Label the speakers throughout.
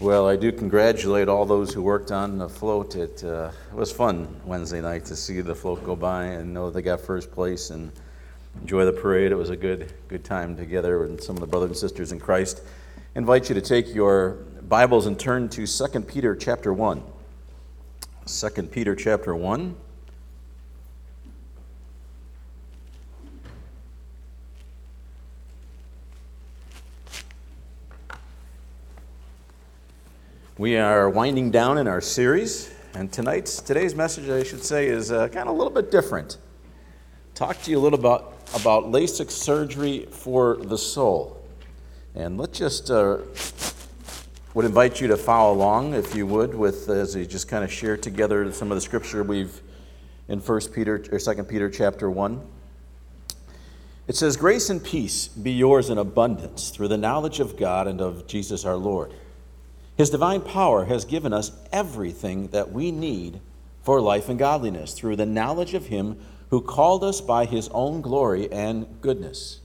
Speaker 1: Well, I do congratulate all those who worked on the float. It, uh, it was fun Wednesday night to see the float go by and know they got first place and enjoy the parade. It was a good, good time together with some of the brothers and sisters in Christ. I invite you to take your Bibles and turn to 2 Peter chapter 1. 2 Peter chapter 1. We are winding down in our series, and tonight's today's message, I should say, is uh, kind of a little bit different. Talk to you a little about about LASIK surgery for the soul, and let's just uh, would invite you to follow along, if you would, with as we just kind of share together some of the scripture we've in First Peter or Second Peter chapter one. It says, "Grace and peace be yours in abundance through the knowledge of God and of Jesus our Lord." His divine power has given us everything that we need for life and godliness through the knowledge of Him who called us by His own glory and goodness.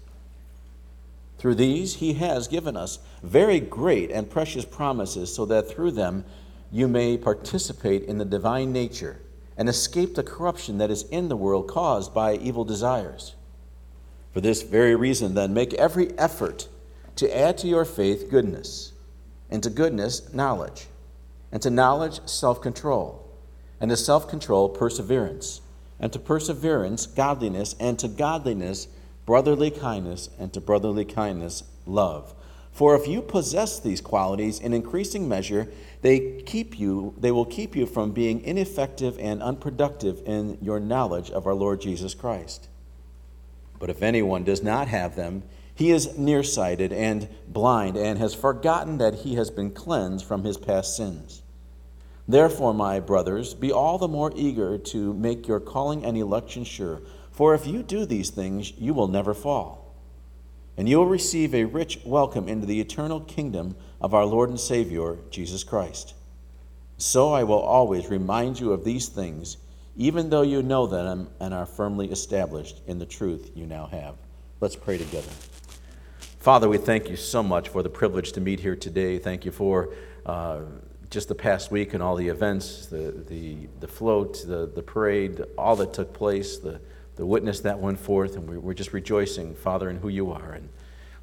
Speaker 1: Through these, He has given us very great and precious promises, so that through them you may participate in the divine nature and escape the corruption that is in the world caused by evil desires. For this very reason, then, make every effort to add to your faith goodness and to goodness, knowledge, and to knowledge, self control, and to self control, perseverance, and to perseverance, godliness, and to godliness, brotherly kindness, and to brotherly kindness, love. For if you possess these qualities in increasing measure, they keep you they will keep you from being ineffective and unproductive in your knowledge of our Lord Jesus Christ. But if anyone does not have them, he is nearsighted and blind and has forgotten that he has been cleansed from his past sins. Therefore, my brothers, be all the more eager to make your calling and election sure, for if you do these things, you will never fall. And you will receive a rich welcome into the eternal kingdom of our Lord and Savior, Jesus Christ. So I will always remind you of these things, even though you know them and are firmly established in the truth you now have. Let's pray together. Father, we thank you so much for the privilege to meet here today. Thank you for uh, just the past week and all the events, the, the, the float, the, the parade, all that took place, the, the witness that went forth, and we, we're just rejoicing, Father, in who you are. And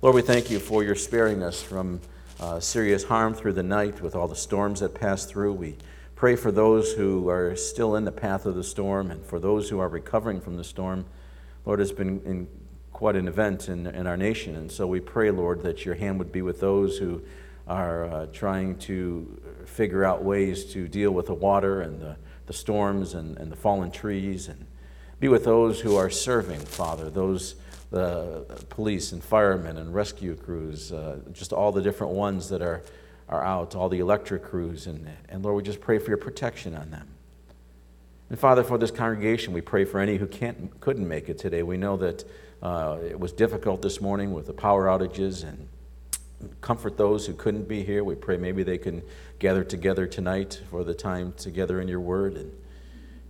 Speaker 1: Lord, we thank you for your sparing us from uh, serious harm through the night with all the storms that passed through. We pray for those who are still in the path of the storm and for those who are recovering from the storm. Lord, it's been in quite an event in, in our nation. And so we pray, Lord, that your hand would be with those who are uh, trying to figure out ways to deal with the water and the, the storms and, and the fallen trees. And be with those who are serving, Father, those the police and firemen and rescue crews, uh, just all the different ones that are, are out, all the electric crews. And, and Lord, we just pray for your protection on them. And Father, for this congregation, we pray for any who can't, couldn't make it today. We know that uh, it was difficult this morning with the power outages and comfort those who couldn't be here. We pray maybe they can gather together tonight for the time together in your word. And,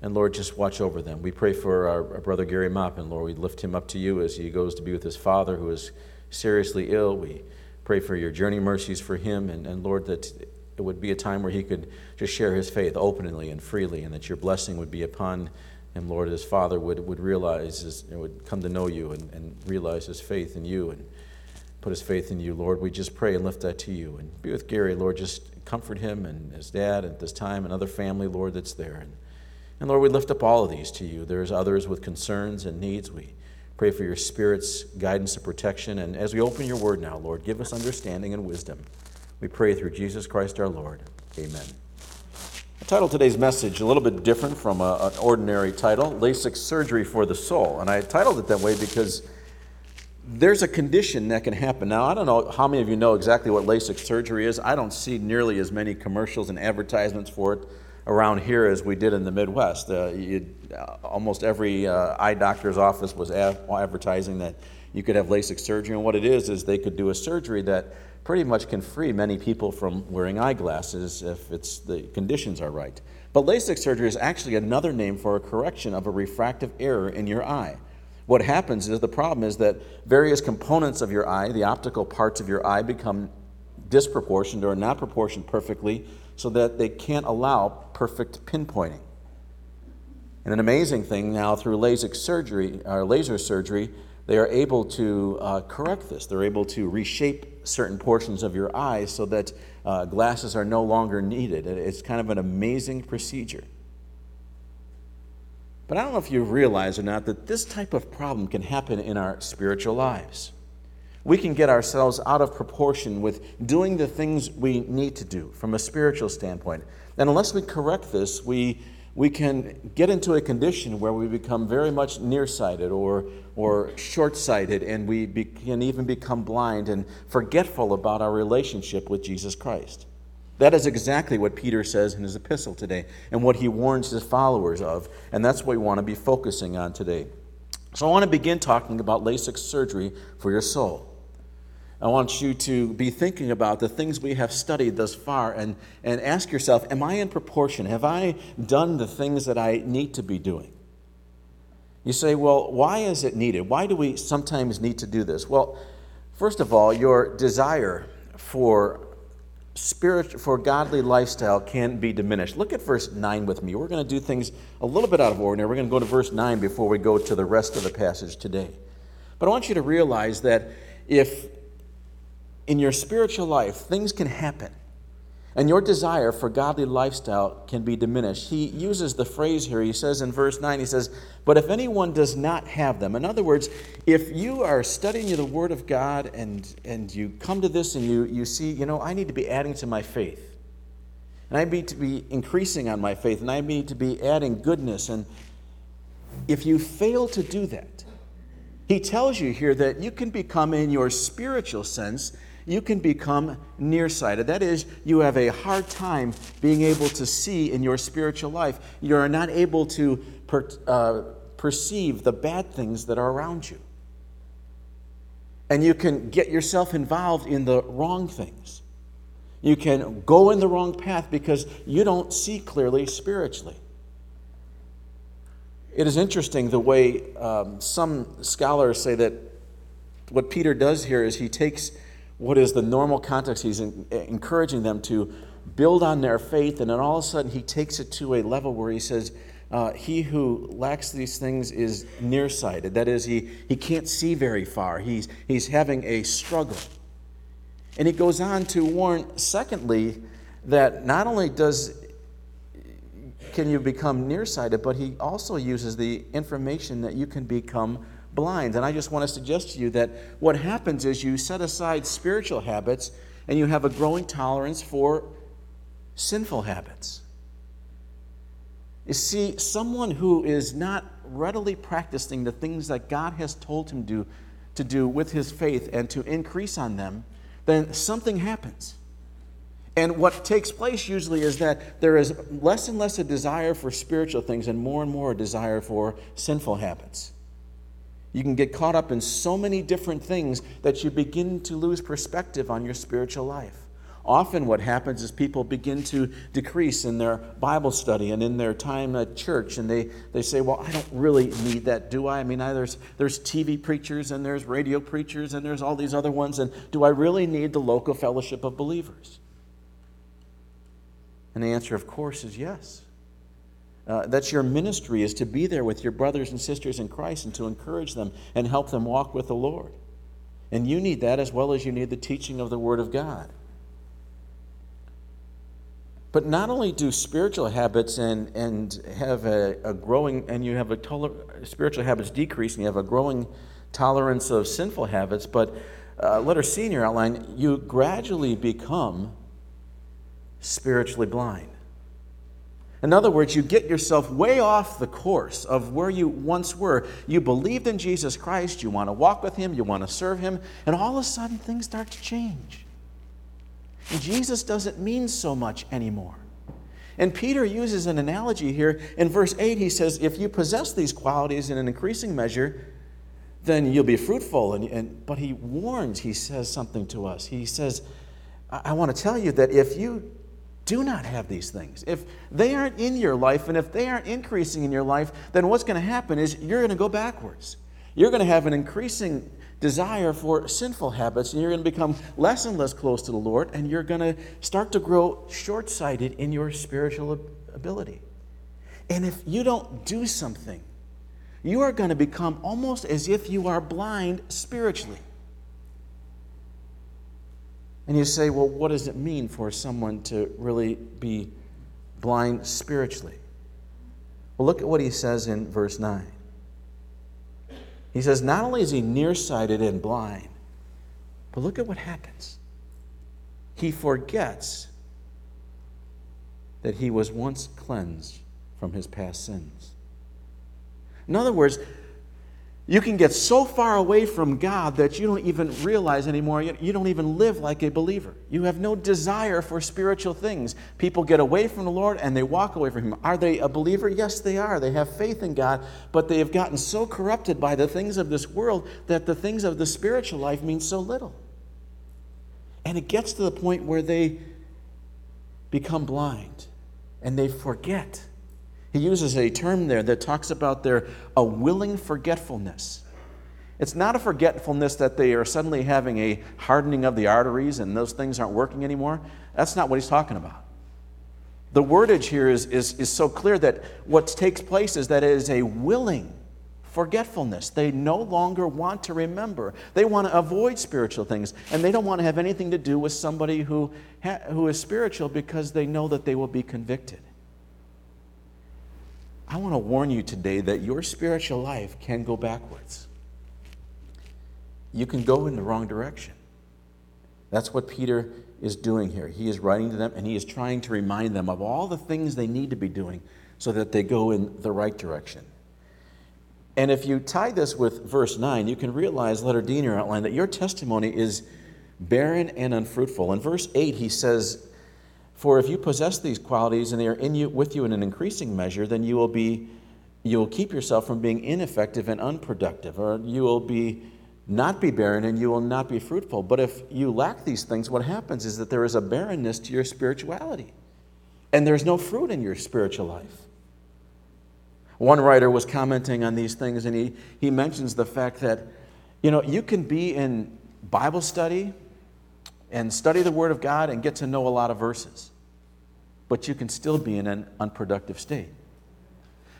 Speaker 1: and Lord, just watch over them. We pray for our, our brother Gary Maupin. Lord, we lift him up to you as he goes to be with his father who is seriously ill. We pray for your journey mercies for him. And, and Lord, that it would be a time where he could just share his faith openly and freely, and that your blessing would be upon him, Lord, his father would, would realize, his, would come to know you and, and realize his faith in you and put his faith in you, Lord. We just pray and lift that to you. And be with Gary, Lord. Just comfort him and his dad at this time and other family, Lord, that's there. And, and Lord, we lift up all of these to you. There's others with concerns and needs. We pray for your Spirit's guidance and protection. And as we open your word now, Lord, give us understanding and wisdom. We pray through Jesus Christ our Lord. Amen. I titled today's message a little bit different from a, an ordinary title LASIK Surgery for the Soul. And I titled it that way because there's a condition that can happen. Now, I don't know how many of you know exactly what LASIK surgery is. I don't see nearly as many commercials and advertisements for it around here as we did in the Midwest. Uh, uh, almost every uh, eye doctor's office was advertising that you could have LASIK surgery. And what it is, is they could do a surgery that pretty much can free many people from wearing eyeglasses if it's the conditions are right. But LASIK surgery is actually another name for a correction of a refractive error in your eye. What happens is the problem is that various components of your eye, the optical parts of your eye, become disproportioned or not proportioned perfectly so that they can't allow perfect pinpointing. And an amazing thing now through LASIK surgery, or laser surgery, they are able to uh, correct this. They're able to reshape certain portions of your eyes so that uh, glasses are no longer needed. It's kind of an amazing procedure. But I don't know if you realize or not that this type of problem can happen in our spiritual lives. We can get ourselves out of proportion with doing the things we need to do from a spiritual standpoint. And unless we correct this, we, we can get into a condition where we become very much nearsighted or, or short sighted, and we be, can even become blind and forgetful about our relationship with Jesus Christ. That is exactly what Peter says in his epistle today and what he warns his followers of. And that's what we want to be focusing on today. So I want to begin talking about LASIK surgery for your soul. I want you to be thinking about the things we have studied thus far and, and ask yourself Am I in proportion? Have I done the things that I need to be doing? You say, Well, why is it needed? Why do we sometimes need to do this? Well, first of all, your desire for spirit for godly lifestyle can be diminished. Look at verse 9 with me. We're going to do things a little bit out of order. We're going to go to verse 9 before we go to the rest of the passage today. But I want you to realize that if in your spiritual life things can happen. And your desire for godly lifestyle can be diminished. He uses the phrase here, he says in verse 9, he says, But if anyone does not have them, in other words, if you are studying the Word of God and, and you come to this and you, you see, you know, I need to be adding to my faith, and I need to be increasing on my faith, and I need to be adding goodness, and if you fail to do that, he tells you here that you can become, in your spiritual sense, you can become nearsighted. That is, you have a hard time being able to see in your spiritual life. You are not able to per, uh, perceive the bad things that are around you. And you can get yourself involved in the wrong things. You can go in the wrong path because you don't see clearly spiritually. It is interesting the way um, some scholars say that what Peter does here is he takes what is the normal context. He's in, encouraging them to build on their faith, and then all of a sudden he takes it to a level where he says, uh, He who lacks these things is nearsighted. That is, he, he can't see very far, he's, he's having a struggle. And he goes on to warn, secondly, that not only does can you become nearsighted, but he also uses the information that you can become blind. And I just want to suggest to you that what happens is you set aside spiritual habits and you have a growing tolerance for sinful habits. You see, someone who is not readily practicing the things that God has told him to, to do with his faith and to increase on them, then something happens. And what takes place usually is that there is less and less a desire for spiritual things and more and more a desire for sinful habits. You can get caught up in so many different things that you begin to lose perspective on your spiritual life. Often, what happens is people begin to decrease in their Bible study and in their time at church, and they, they say, Well, I don't really need that, do I? I mean, I, there's, there's TV preachers, and there's radio preachers, and there's all these other ones, and do I really need the local fellowship of believers? And the answer, of course, is yes. Uh, that's your ministry is to be there with your brothers and sisters in Christ and to encourage them and help them walk with the Lord. And you need that as well as you need the teaching of the Word of God. But not only do spiritual habits and, and have a, a growing, and you have a toler, spiritual habits decrease and you have a growing tolerance of sinful habits, but uh, letter C in your outline, you gradually become spiritually blind. In other words, you get yourself way off the course of where you once were. You believed in Jesus Christ, you want to walk with Him, you want to serve Him, and all of a sudden things start to change. And Jesus doesn't mean so much anymore. And Peter uses an analogy here. In verse 8, he says, If you possess these qualities in an increasing measure, then you'll be fruitful. And, and, but he warns, he says something to us. He says, I, I want to tell you that if you do not have these things. If they aren't in your life and if they aren't increasing in your life, then what's going to happen is you're going to go backwards. You're going to have an increasing desire for sinful habits, and you're going to become less and less close to the Lord, and you're going to start to grow short sighted in your spiritual ability. And if you don't do something, you are going to become almost as if you are blind spiritually. And you say, well, what does it mean for someone to really be blind spiritually? Well, look at what he says in verse 9. He says, not only is he nearsighted and blind, but look at what happens. He forgets that he was once cleansed from his past sins. In other words, you can get so far away from God that you don't even realize anymore. You don't even live like a believer. You have no desire for spiritual things. People get away from the Lord and they walk away from Him. Are they a believer? Yes, they are. They have faith in God, but they have gotten so corrupted by the things of this world that the things of the spiritual life mean so little. And it gets to the point where they become blind and they forget he uses a term there that talks about their a willing forgetfulness. It's not a forgetfulness that they are suddenly having a hardening of the arteries and those things aren't working anymore. That's not what he's talking about. The wordage here is, is, is so clear that what takes place is that it is a willing forgetfulness. They no longer want to remember. They want to avoid spiritual things, and they don't want to have anything to do with somebody who, ha- who is spiritual because they know that they will be convicted. I want to warn you today that your spiritual life can go backwards. You can go in the wrong direction. That's what Peter is doing here. He is writing to them and he is trying to remind them of all the things they need to be doing so that they go in the right direction. And if you tie this with verse 9, you can realize, letter D in your outline, that your testimony is barren and unfruitful. In verse 8, he says, for if you possess these qualities and they are in you with you in an increasing measure, then you will be you will keep yourself from being ineffective and unproductive, or you will be not be barren and you will not be fruitful. But if you lack these things, what happens is that there is a barrenness to your spirituality. And there's no fruit in your spiritual life. One writer was commenting on these things and he, he mentions the fact that, you know, you can be in Bible study, and study the Word of God and get to know a lot of verses. But you can still be in an unproductive state.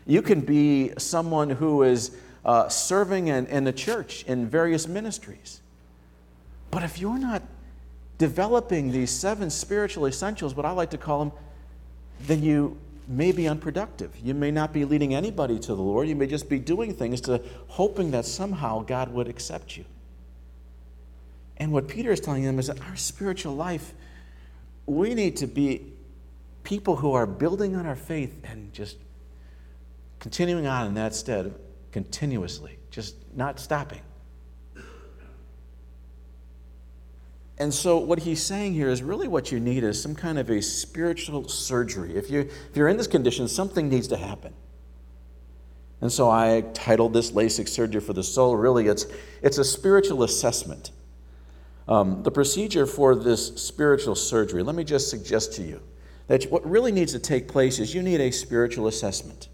Speaker 1: You can be someone who is uh, serving in, in the church in various ministries. But if you're not developing these seven spiritual essentials, what I like to call them, then you may be unproductive. You may not be leading anybody to the Lord. You may just be doing things to hoping that somehow God would accept you. And what Peter is telling them is that our spiritual life, we need to be people who are building on our faith and just continuing on in that stead continuously, just not stopping. And so, what he's saying here is really what you need is some kind of a spiritual surgery. If, you, if you're in this condition, something needs to happen. And so, I titled this LASIK surgery for the soul. Really, it's, it's a spiritual assessment. Um, the procedure for this spiritual surgery, let me just suggest to you that what really needs to take place is you need a spiritual assessment.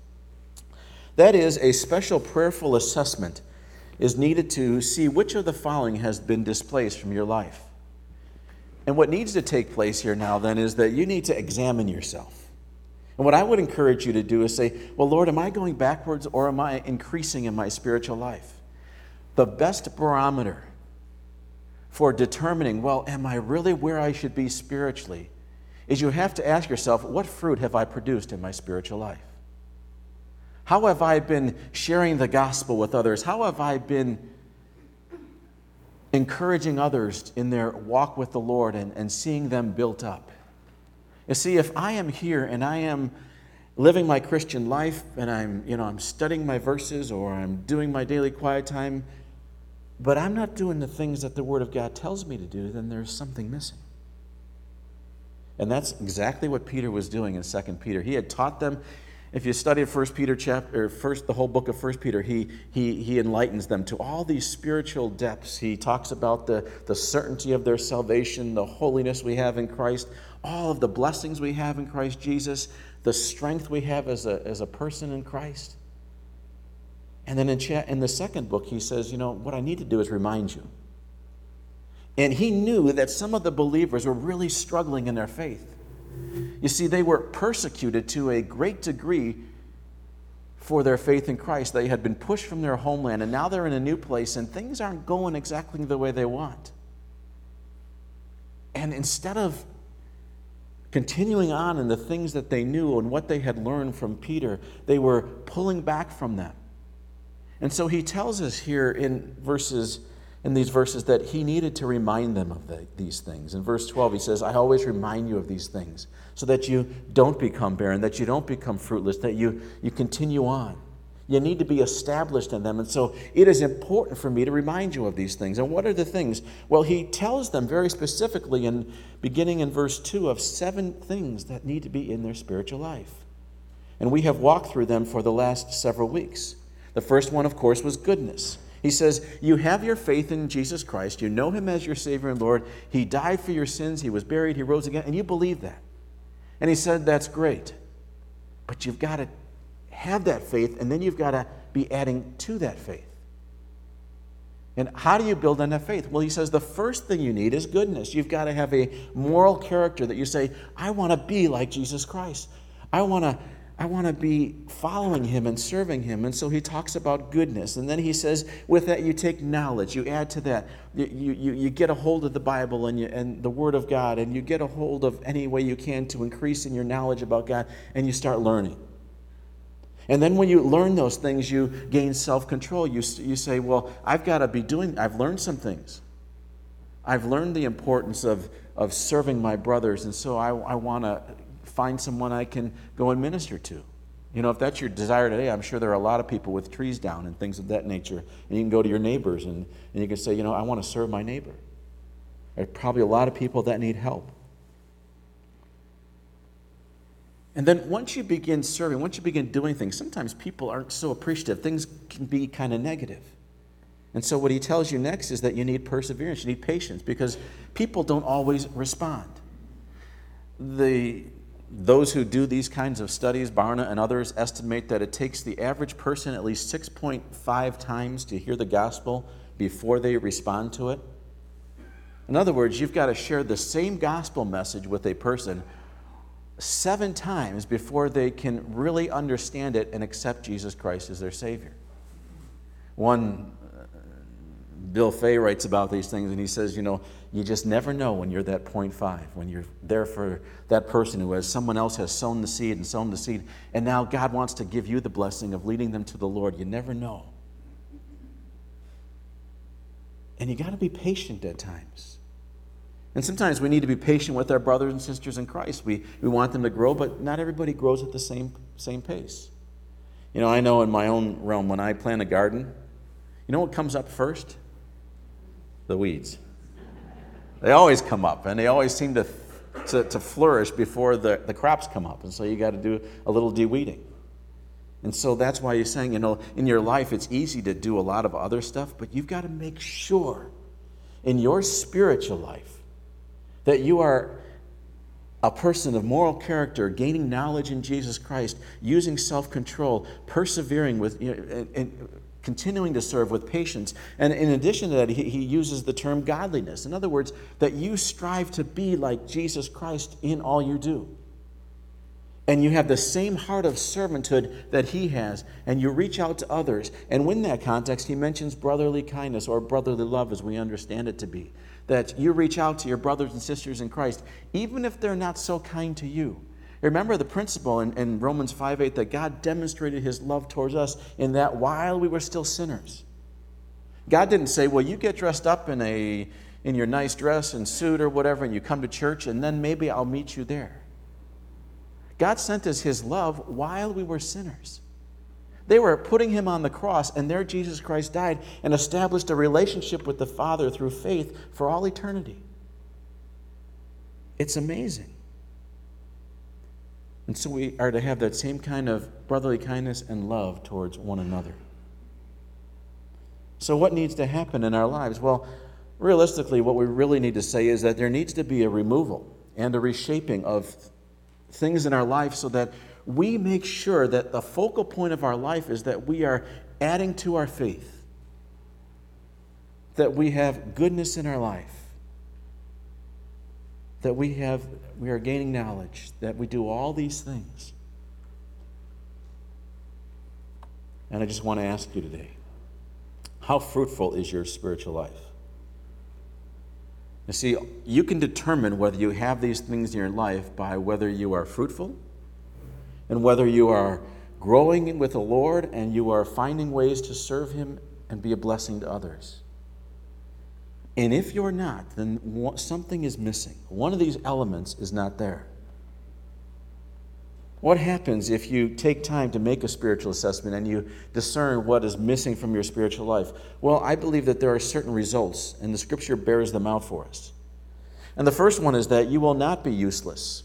Speaker 1: That is, a special prayerful assessment is needed to see which of the following has been displaced from your life. And what needs to take place here now then is that you need to examine yourself. And what I would encourage you to do is say, Well, Lord, am I going backwards or am I increasing in my spiritual life? The best barometer for determining, well, am I really where I should be spiritually? Is you have to ask yourself, what fruit have I produced in my spiritual life? How have I been sharing the gospel with others? How have I been encouraging others in their walk with the Lord and, and seeing them built up? You see, if I am here and I am living my Christian life and I'm, you know, I'm studying my verses or I'm doing my daily quiet time but I'm not doing the things that the Word of God tells me to do, then there's something missing. And that's exactly what Peter was doing in 2 Peter. He had taught them, if you study 1 Peter chapter, first the whole book of 1 Peter, he, he, he enlightens them to all these spiritual depths. He talks about the, the certainty of their salvation, the holiness we have in Christ, all of the blessings we have in Christ Jesus, the strength we have as a, as a person in Christ. And then in, chat, in the second book, he says, You know, what I need to do is remind you. And he knew that some of the believers were really struggling in their faith. You see, they were persecuted to a great degree for their faith in Christ. They had been pushed from their homeland, and now they're in a new place, and things aren't going exactly the way they want. And instead of continuing on in the things that they knew and what they had learned from Peter, they were pulling back from them. And so he tells us here in verses in these verses that he needed to remind them of the, these things. In verse 12, he says, I always remind you of these things so that you don't become barren, that you don't become fruitless, that you, you continue on. You need to be established in them. And so it is important for me to remind you of these things. And what are the things? Well, he tells them very specifically, in, beginning in verse 2, of seven things that need to be in their spiritual life. And we have walked through them for the last several weeks. The first one, of course, was goodness. He says, You have your faith in Jesus Christ. You know him as your Savior and Lord. He died for your sins. He was buried. He rose again. And you believe that. And he said, That's great. But you've got to have that faith, and then you've got to be adding to that faith. And how do you build on that faith? Well, he says the first thing you need is goodness. You've got to have a moral character that you say, I want to be like Jesus Christ. I want to I want to be following him and serving him. And so he talks about goodness. And then he says, with that, you take knowledge. You add to that. You, you, you get a hold of the Bible and, you, and the Word of God, and you get a hold of any way you can to increase in your knowledge about God, and you start learning. And then when you learn those things, you gain self control. You, you say, Well, I've got to be doing, I've learned some things. I've learned the importance of, of serving my brothers, and so I, I want to find someone I can go and minister to. You know, if that's your desire today, I'm sure there are a lot of people with trees down and things of that nature. And you can go to your neighbors and, and you can say, you know, I want to serve my neighbor. There are probably a lot of people that need help. And then once you begin serving, once you begin doing things, sometimes people aren't so appreciative. Things can be kind of negative. And so what he tells you next is that you need perseverance, you need patience, because people don't always respond. The those who do these kinds of studies, Barna and others, estimate that it takes the average person at least 6.5 times to hear the gospel before they respond to it. In other words, you've got to share the same gospel message with a person seven times before they can really understand it and accept Jesus Christ as their Savior. One uh, Bill Fay writes about these things, and he says, you know, you just never know when you're that point five, when you're there for that person who has someone else has sown the seed and sown the seed, and now God wants to give you the blessing of leading them to the Lord. You never know. And you got to be patient at times. And sometimes we need to be patient with our brothers and sisters in Christ. We, we want them to grow, but not everybody grows at the same, same pace. You know, I know in my own realm, when I plant a garden, you know what comes up first? the weeds. They always come up, and they always seem to, to, to flourish before the, the crops come up. And so you got to do a little de-weeding. And so that's why you're saying, you know, in your life it's easy to do a lot of other stuff, but you've got to make sure in your spiritual life that you are a person of moral character, gaining knowledge in Jesus Christ, using self control, persevering with, you know, and, and continuing to serve with patience. And in addition to that, he, he uses the term godliness. In other words, that you strive to be like Jesus Christ in all you do. And you have the same heart of servanthood that he has, and you reach out to others. And in that context, he mentions brotherly kindness or brotherly love as we understand it to be. That you reach out to your brothers and sisters in Christ, even if they're not so kind to you Remember the principle in, in Romans 5 8 that God demonstrated his love towards us in that while we were still sinners. God didn't say, Well, you get dressed up in, a, in your nice dress and suit or whatever, and you come to church, and then maybe I'll meet you there. God sent us his love while we were sinners. They were putting him on the cross, and there Jesus Christ died and established a relationship with the Father through faith for all eternity. It's amazing. And so we are to have that same kind of brotherly kindness and love towards one another. So, what needs to happen in our lives? Well, realistically, what we really need to say is that there needs to be a removal and a reshaping of things in our life so that we make sure that the focal point of our life is that we are adding to our faith, that we have goodness in our life, that we have we are gaining knowledge, that we do all these things. And I just want to ask you today, how fruitful is your spiritual life? You see, you can determine whether you have these things in your life by whether you are fruitful and whether you are growing with the Lord and you are finding ways to serve Him and be a blessing to others. And if you're not, then something is missing. One of these elements is not there. What happens if you take time to make a spiritual assessment and you discern what is missing from your spiritual life? Well, I believe that there are certain results, and the scripture bears them out for us. And the first one is that you will not be useless.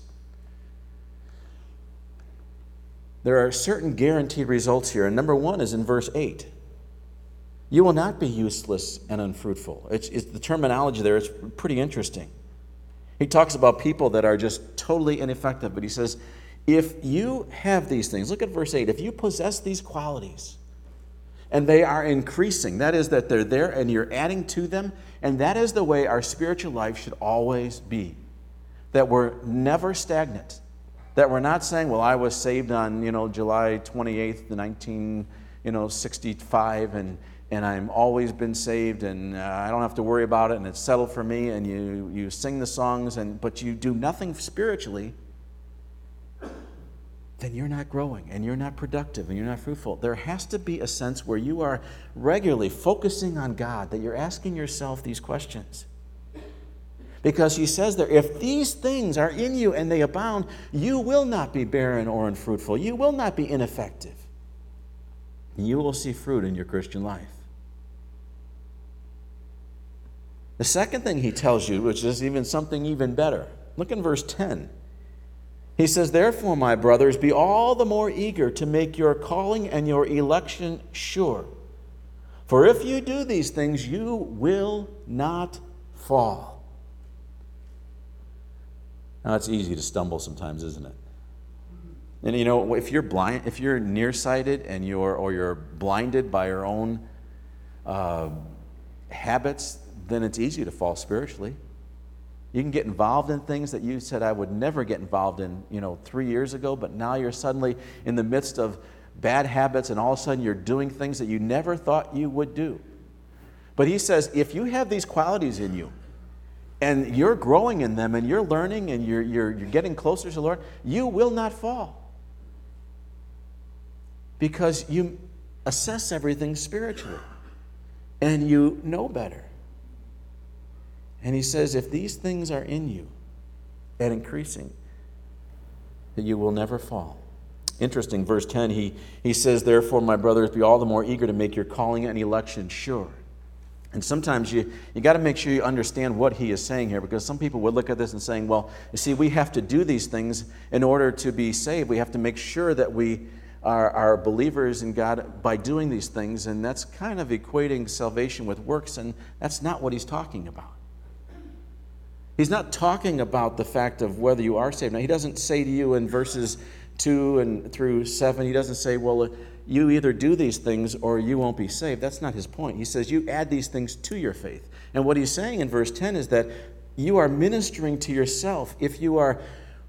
Speaker 1: There are certain guaranteed results here, and number one is in verse 8. You will not be useless and unfruitful. It's, it's the terminology there is pretty interesting. He talks about people that are just totally ineffective, but he says, if you have these things, look at verse 8, if you possess these qualities and they are increasing, that is, that they're there and you're adding to them, and that is the way our spiritual life should always be. That we're never stagnant. That we're not saying, well, I was saved on, you know, July 28th, 1965, and, and I'm always been saved, and uh, I don't have to worry about it, and it's settled for me, and you, you sing the songs, and, but you do nothing spiritually then you're not growing and you're not productive and you're not fruitful. There has to be a sense where you are regularly focusing on God, that you're asking yourself these questions. Because he says there, if these things are in you and they abound, you will not be barren or unfruitful. You will not be ineffective. You will see fruit in your Christian life. The second thing he tells you, which is even something even better, look in verse 10. He says, Therefore, my brothers, be all the more eager to make your calling and your election sure. For if you do these things, you will not fall. Now, it's easy to stumble sometimes, isn't it? And you know, if you're blind, if you're nearsighted and you're or you're blinded by your own uh, habits, then it's easy to fall spiritually. You can get involved in things that you said I would never get involved in, you know, three years ago, but now you're suddenly in the midst of bad habits and all of a sudden you're doing things that you never thought you would do. But he says, if you have these qualities in you and you're growing in them and you're learning and you're, you're, you're getting closer to the Lord, you will not fall. Because you assess everything spiritually and you know better. And he says, if these things are in you and increasing, that you will never fall. Interesting, verse 10, he, he says, Therefore, my brothers, be all the more eager to make your calling and election sure. And sometimes you, you got to make sure you understand what he is saying here because some people would look at this and saying, well, you see, we have to do these things in order to be saved. We have to make sure that we are, are believers in God by doing these things. And that's kind of equating salvation with works, and that's not what he's talking about. He's not talking about the fact of whether you are saved. Now, he doesn't say to you in verses 2 and through 7, he doesn't say, well, uh, you either do these things or you won't be saved. That's not his point. He says you add these things to your faith. And what he's saying in verse 10 is that you are ministering to yourself. If you are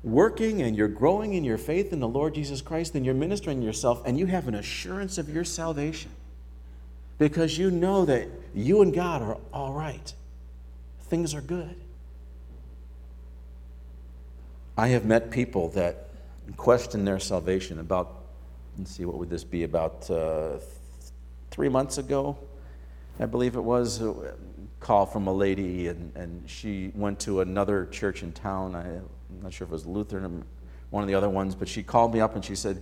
Speaker 1: working and you're growing in your faith in the Lord Jesus Christ, then you're ministering to yourself and you have an assurance of your salvation because you know that you and God are all right. Things are good. I have met people that question their salvation about, let's see, what would this be, about uh, three months ago, I believe it was, a call from a lady, and, and she went to another church in town. I, am not sure if it was Lutheran or one of the other ones, but she called me up and she said,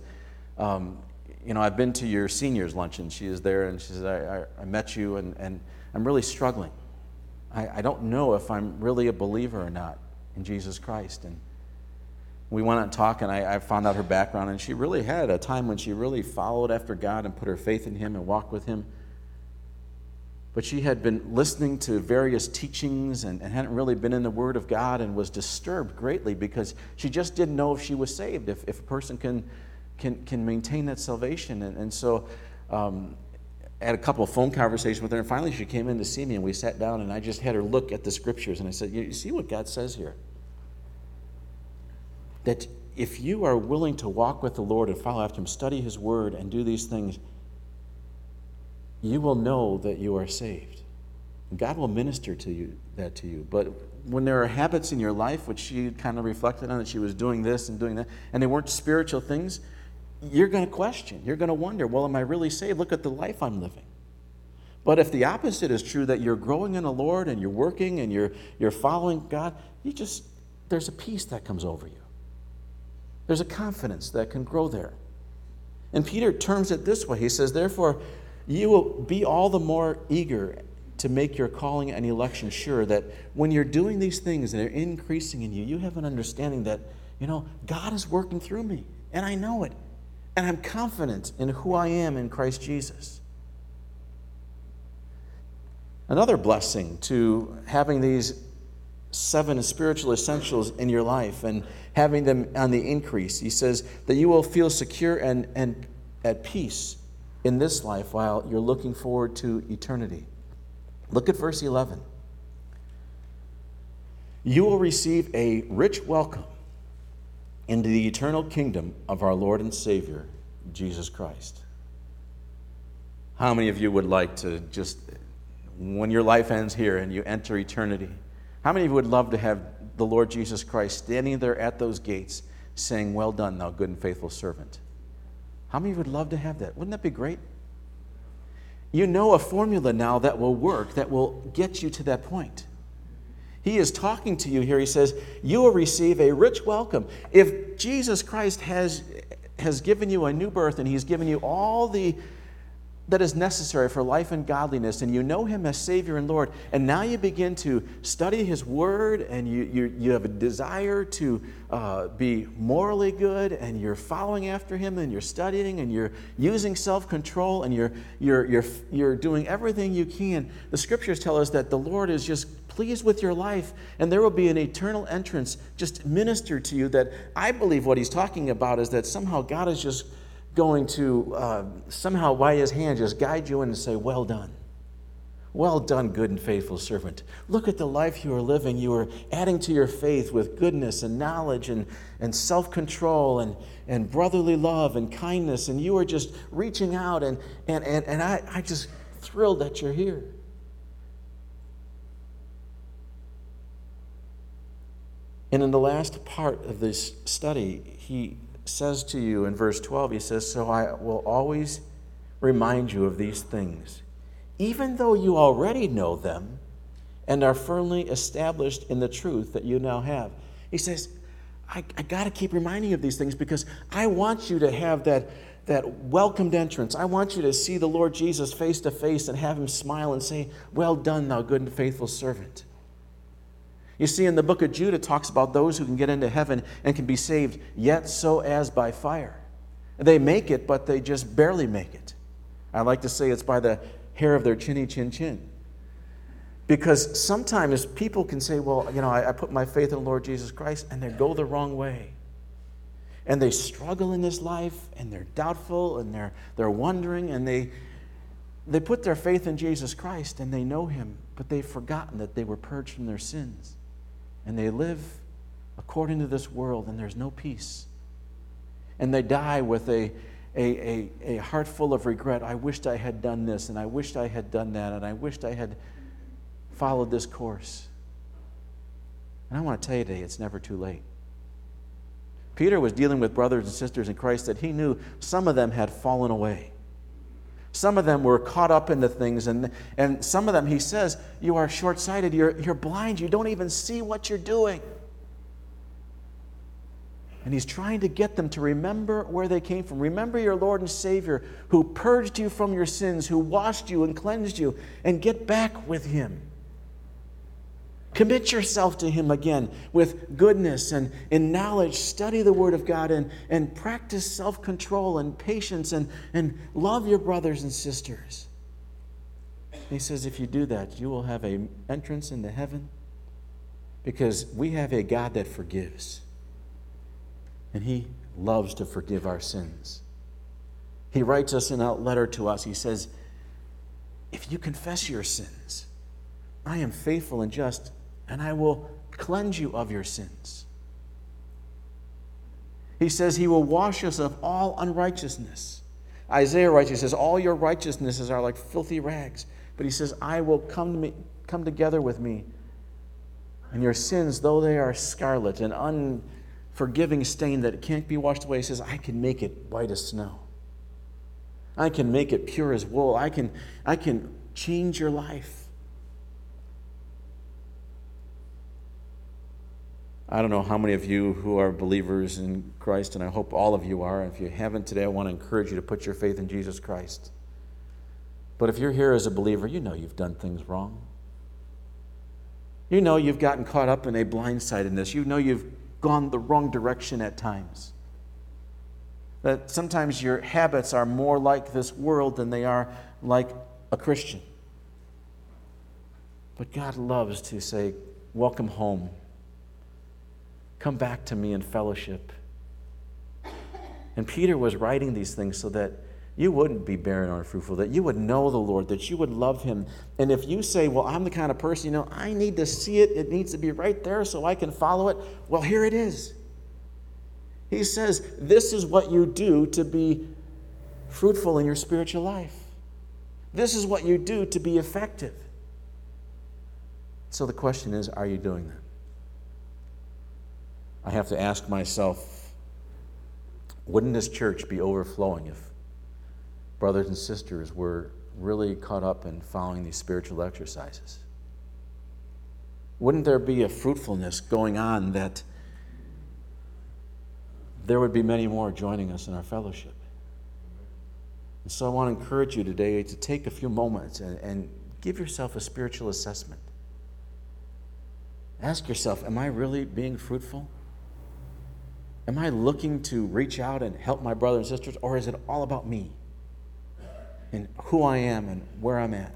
Speaker 1: um, you know, I've been to your seniors luncheon. She is there, and she says, I, I, I met you, and, and I'm really struggling. I, I don't know if I'm really a believer or not in Jesus Christ. And we went out talking. I, I found out her background, and she really had a time when she really followed after God and put her faith in Him and walked with Him. But she had been listening to various teachings and, and, hadn't really been in the Word of God and was disturbed greatly because she just didn't know if she was saved, if, if a person can, can, can maintain that salvation. And, and so um, had a couple of phone conversations with her, and finally she came in to see me, and we sat down, and I just had her look at the scriptures, and I said, You see what God says here? That if you are willing to walk with the Lord and follow after Him, study His Word, and do these things, you will know that you are saved. God will minister to you that to you. But when there are habits in your life, which she kind of reflected on, that she was doing this and doing that, and they weren't spiritual things, you're going to question. You're going to wonder, well, am I really saved? Look at the life I'm living. But if the opposite is true, that you're growing in the Lord and you're working and you're, you're following God, you just, there's a peace that comes over you. There's a confidence that can grow there. And Peter terms it this way He says, Therefore, you will be all the more eager to make your calling and election sure that when you're doing these things and they're increasing in you, you have an understanding that, you know, God is working through me, and I know it. And I'm confident in who I am in Christ Jesus. Another blessing to having these seven spiritual essentials in your life and having them on the increase. He says that you will feel secure and, and at peace in this life while you're looking forward to eternity. Look at verse 11. You will receive a rich welcome into the eternal kingdom of our Lord and Savior, Jesus Christ. How many of you would like to just, when your life ends here and you enter eternity, how many of you would love to have the Lord Jesus Christ standing there at those gates saying, Well done, thou good and faithful servant? How many would love to have that? Wouldn't that be great? You know a formula now that will work, that will get you to that point. He is talking to you here. He says, You will receive a rich welcome. If Jesus Christ has, has given you a new birth and He's given you all the that is necessary for life and godliness, and you know Him as Savior and Lord, and now you begin to study His Word, and you, you, you have a desire to uh, be morally good, and you're following after Him, and you're studying, and you're using self control, and you're, you're, you're, you're doing everything you can. The Scriptures tell us that the Lord is just pleased with your life, and there will be an eternal entrance just ministered to you. That I believe what He's talking about is that somehow God is just going to uh, somehow, by his hand, just guide you in and say, Well done. Well done, good and faithful servant. Look at the life you are living. You are adding to your faith with goodness and knowledge and, and self control and, and brotherly love and kindness. And you are just reaching out. And, and, and, and I, I just thrilled that you're here. And in the last part of this study, he says to you in verse 12, he says, So I will always remind you of these things, even though you already know them and are firmly established in the truth that you now have. He says, I, I got to keep reminding you of these things because I want you to have that, that welcomed entrance. I want you to see the Lord Jesus face to face and have him smile and say, Well done, thou good and faithful servant. You see, in the book of Jude, it talks about those who can get into heaven and can be saved, yet so as by fire. They make it, but they just barely make it. I like to say it's by the hair of their chinny chin chin. Because sometimes people can say, well, you know, I, I put my faith in the Lord Jesus Christ, and they go the wrong way. And they struggle in this life, and they're doubtful, and they're, they're wondering, and they, they put their faith in Jesus Christ, and they know Him, but they've forgotten that they were purged from their sins and they live according to this world, and there's no peace. And they die with a, a, a, a heart full of regret. I wished I had done this, and I wished I had done that, and I wished I had followed this course. And I want to tell you today, it's never too late. Peter was dealing with brothers and sisters in Christ that he knew some of them had fallen away. Some of them were caught up into things, and, and some of them, he says, You are short sighted, you're, you're blind, you don't even see what you're doing. And he's trying to get them to remember where they came from. Remember your Lord and Savior who purged you from your sins, who washed you and cleansed you, and get back with him. Commit yourself to Him again with goodness and in knowledge. Study the Word of God and, and practice self control and patience and, and love your brothers and sisters. he says, if you do that, you will have an entrance into heaven because we have a God that forgives. And He loves to forgive our sins. He writes us in a letter to us. He says, if you confess your sins, I am faithful and just, and I will cleanse you of your sins. He says he will wash us of all unrighteousness. Isaiah writes, he says, All your righteousnesses are like filthy rags. But he says, I will come, to me, come together with me. And your sins, though they are scarlet, an unforgiving stain that can't be washed away, he says, I can make it white as snow. I can make it pure as wool. I can, I can change your life. I don't know how many of you who are believers in Christ, and I hope all of you are. If you haven't today, I want to encourage you to put your faith in Jesus Christ. But if you're here as a believer, you know you've done things wrong. You know you've gotten caught up in a blindsidedness. You know you've gone the wrong direction at times. That sometimes your habits are more like this world than they are like a Christian. But God loves to say, Welcome home. Come back to me in fellowship. And Peter was writing these things so that you wouldn't be barren or unfruitful, that you would know the Lord, that you would love Him. And if you say, Well, I'm the kind of person, you know, I need to see it, it needs to be right there so I can follow it, well, here it is. He says, This is what you do to be fruitful in your spiritual life. This is what you do to be effective. So the question is, are you doing that? I have to ask myself wouldn't this church be overflowing if brothers and sisters were really caught up in following these spiritual exercises? Wouldn't there be a fruitfulness going on that there would be many more joining us in our fellowship? And so I want to encourage you today to take a few moments and, and give yourself a spiritual assessment. Ask yourself, am I really being fruitful? Am I looking to reach out and help my brothers and sisters, or is it all about me and who I am and where I'm at?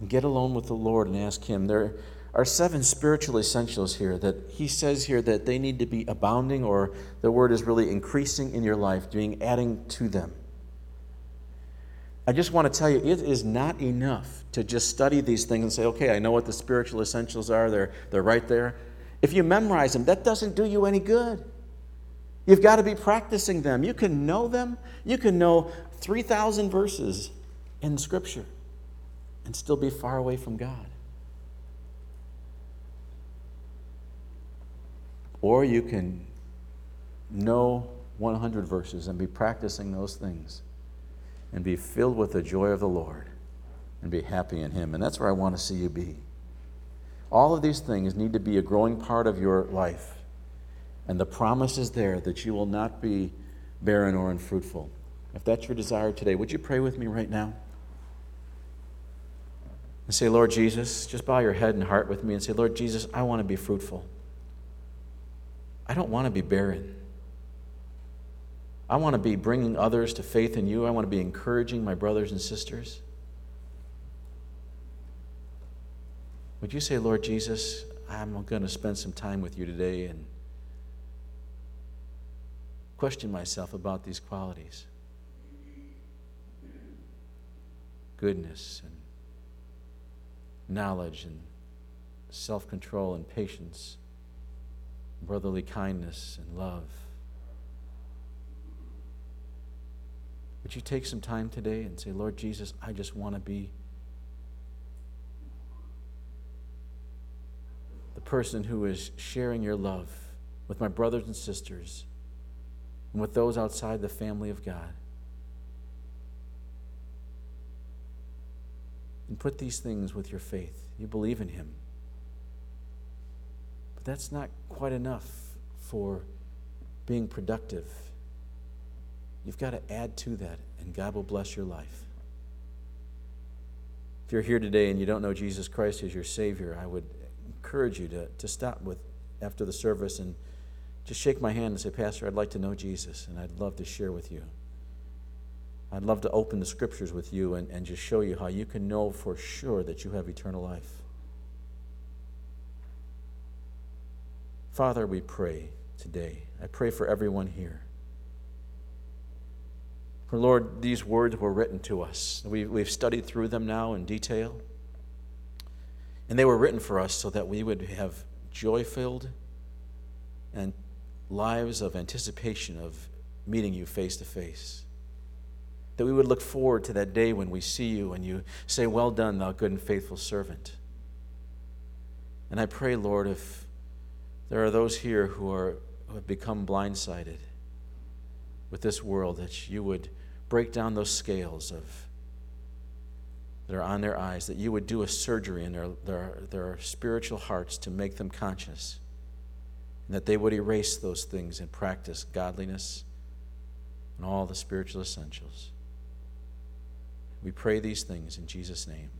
Speaker 1: And get alone with the Lord and ask Him. There are seven spiritual essentials here that He says here that they need to be abounding, or the word is really increasing in your life, doing adding to them. I just want to tell you, it is not enough to just study these things and say, okay, I know what the spiritual essentials are, they're, they're right there. If you memorize them, that doesn't do you any good. You've got to be practicing them. You can know them. You can know 3,000 verses in Scripture and still be far away from God. Or you can know 100 verses and be practicing those things and be filled with the joy of the Lord and be happy in Him. And that's where I want to see you be. All of these things need to be a growing part of your life. And the promise is there that you will not be barren or unfruitful. If that's your desire today, would you pray with me right now? And say, Lord Jesus, just bow your head and heart with me and say, Lord Jesus, I want to be fruitful. I don't want to be barren. I want to be bringing others to faith in you. I want to be encouraging my brothers and sisters. Would you say, Lord Jesus, I'm going to spend some time with you today and question myself about these qualities goodness and knowledge and self control and patience, brotherly kindness and love. Would you take some time today and say, Lord Jesus, I just want to be person who is sharing your love with my brothers and sisters and with those outside the family of God. And put these things with your faith. You believe in Him. But that's not quite enough for being productive. You've got to add to that, and God will bless your life. If you're here today and you don't know Jesus Christ as your Savior, I would encourage you to, to stop with after the service and just shake my hand and say, Pastor, I'd like to know Jesus, and I'd love to share with you. I'd love to open the scriptures with you and, and just show you how you can know for sure that you have eternal life. Father, we pray today. I pray for everyone here. For Lord, these words were written to us. We, we've studied through them now in detail. And they were written for us so that we would have joy filled and lives of anticipation of meeting you face to face. That we would look forward to that day when we see you and you say, Well done, thou good and faithful servant. And I pray, Lord, if there are those here who, are, who have become blindsided with this world, that you would break down those scales of that are on their eyes, that you would do a surgery in their, their, their spiritual hearts to make them conscious, and that they would erase those things and practice godliness and all the spiritual essentials. We pray these things in Jesus' name.